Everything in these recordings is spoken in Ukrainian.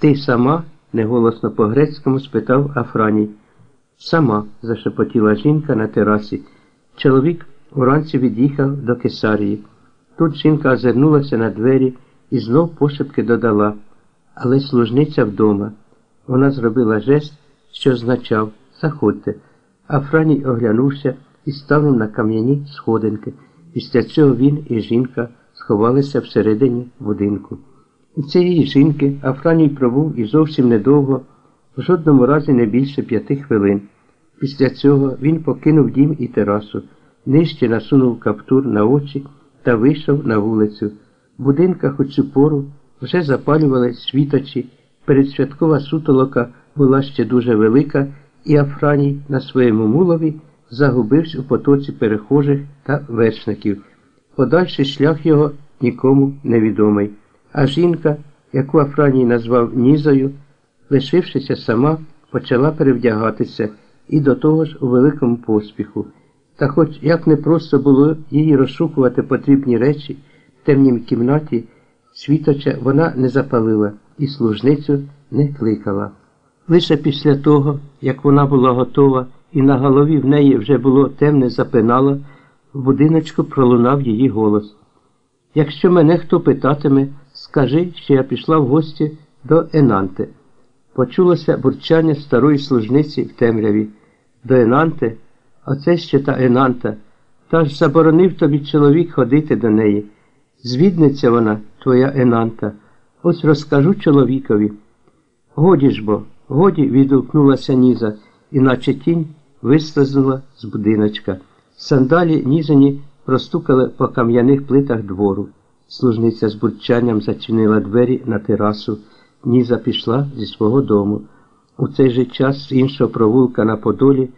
Ти сама? неголосно по грецькому спитав Афраній. Сама, зашепотіла жінка на терасі. Чоловік уранці від'їхав до Кесарії. Тут жінка озирнулася на двері і знов пошепки додала, але служниця вдома. Вона зробила жест, що означав заходьте. Афраній оглянувся і ставив на кам'яні сходинки. Після цього він і жінка сховалися всередині будинку. У цієї жінки Афраній пробув і зовсім недовго, в жодному разі не більше п'яти хвилин. Після цього він покинув дім і терасу, нижче насунув каптур на очі та вийшов на вулицю. В будинках у цю пору вже запалювали світочі, передсвяткова сутолока була ще дуже велика, і Афраній на своєму мулові загубився у потоці перехожих та вершників. Подальший шлях його нікому невідомий. А жінка, яку Афраній назвав Нізою, лишившися сама, почала перевдягатися і до того ж у великому поспіху. Та хоч як не просто було їй розшукувати потрібні речі в темній кімнаті, світоча вона не запалила і служницю не кликала. Лише після того, як вона була готова і на голові в неї вже було темне запинало, в будиночку пролунав її голос. Якщо мене хто питатиме, скажи, що я пішла в гості до Енанте. Почулося бурчання старої служниці в темряві. До Енанте, оце ще та Енанта, та ж заборонив тобі чоловік ходити до неї. Звідниця вона, твоя Енанта. Ось розкажу чоловікові. Годі ж бо, годі, відгукнулася Ніза, іначе тінь вислизнула з будиночка. Сандалі нізані простукали по кам'яних плитах двору. Служниця з бурчанням зачинила двері на терасу. Ніза пішла зі свого дому. У цей же час з іншого провулка на Подолі,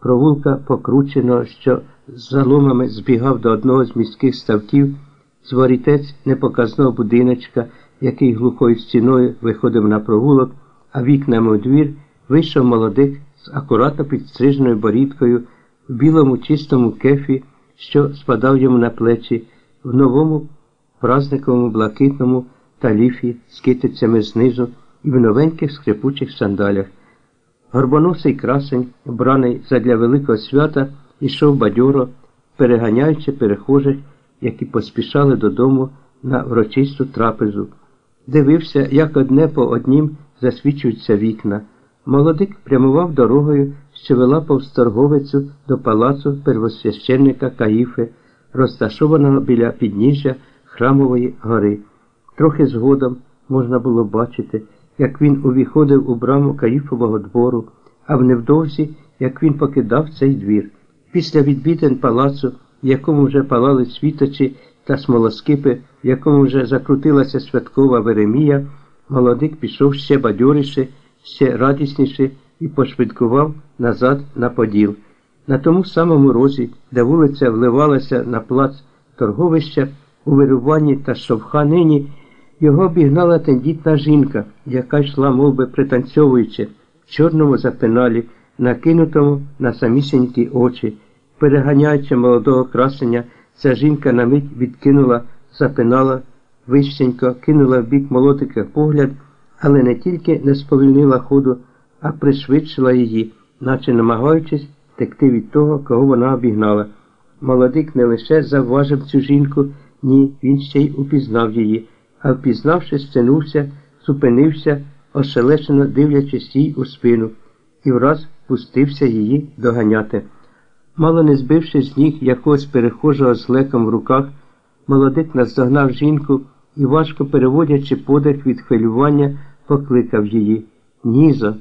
провулка покрученого, що заломами збігав до одного з міських ставків, зворітець непоказного будиночка, який глухою стіною виходив на провулок, а вікнами у двір вийшов молодик з акуратно підстриженою борідкою в білому чистому кефі, що спадав йому на плечі, в новому празниковому блакитному таліфі з китицями знизу і в новеньких скрипучих сандалях. Горбоносий красень, браний задля великого свята, ішов бадьоро, переганяючи перехожих, які поспішали додому на врочисту трапезу. Дивився, як одне по однім засвічуються вікна. Молодик прямував дорогою, що вела повз торговицю до палацу первосвященника Каїфи, розташованого біля підніжжя Храмової гори. Трохи згодом можна було бачити, як він увіходив у браму Каїфового двору, а вневдовзі, як він покидав цей двір. Після відвідин палацу, в якому вже палали світочі та смолоскипи, в якому вже закрутилася святкова Веремія, молодик пішов ще бадьоріше, ще радісніше і пошвидкував назад на Поділ. На тому самому розі, де вулиця вливалася на плац торговища, у вируванні та шовханині, його обігнала тендітна жінка, яка йшла, мов би, пританцьовуючи, в чорному запиналі, накинутому на самісінькі очі. Переганяючи молодого красення, ця жінка на мить відкинула, запинала, вищенько, кинула в бік молотика погляд, але не тільки не сповільнила ходу, а пришвидшила її, наче намагаючись втекти від того, кого вона обігнала. Молодик не лише завважив цю жінку, ні, він ще й упізнав її, а впізнавши, стянувся, зупинився, ошелешено дивлячись їй у спину, і враз пустився її доганяти. Мало не збивши з ніг якогось перехожого з леком в руках, молодик наздогнав жінку і, важко переводячи подих від хвилювання, покликав її. Нізо.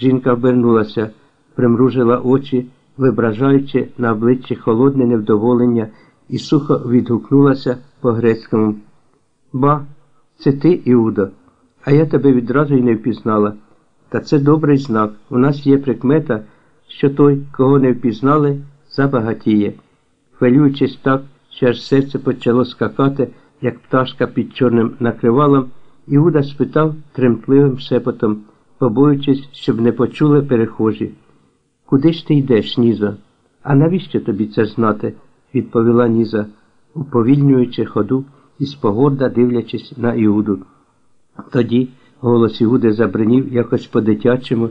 Жінка обернулася, примружила очі, вибражаючи на обличчі холодне невдоволення, і сухо відгукнулася по грецькому. Ба, це ти, Іуда, а я тебе відразу й не впізнала. Та це добрий знак. У нас є прикмета, що той, кого не впізнали, забагатіє. Хвилюючись так, що аж серце почало скакати, як пташка під чорним накривалом, Іуда спитав тремтливим шепотом, побоюючись, щоб не почули перехожі. Куди ж ти йдеш, Ніза? А навіщо тобі це знати? Відповіла Ніза, уповільнюючи ходу і спогорда дивлячись на Іуду. Тоді, Голос Іуди забринів якось по-дитячому.